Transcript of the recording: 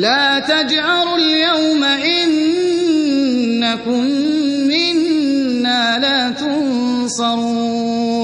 لا تجأروا اليوم إنكم منا لا تنصرون.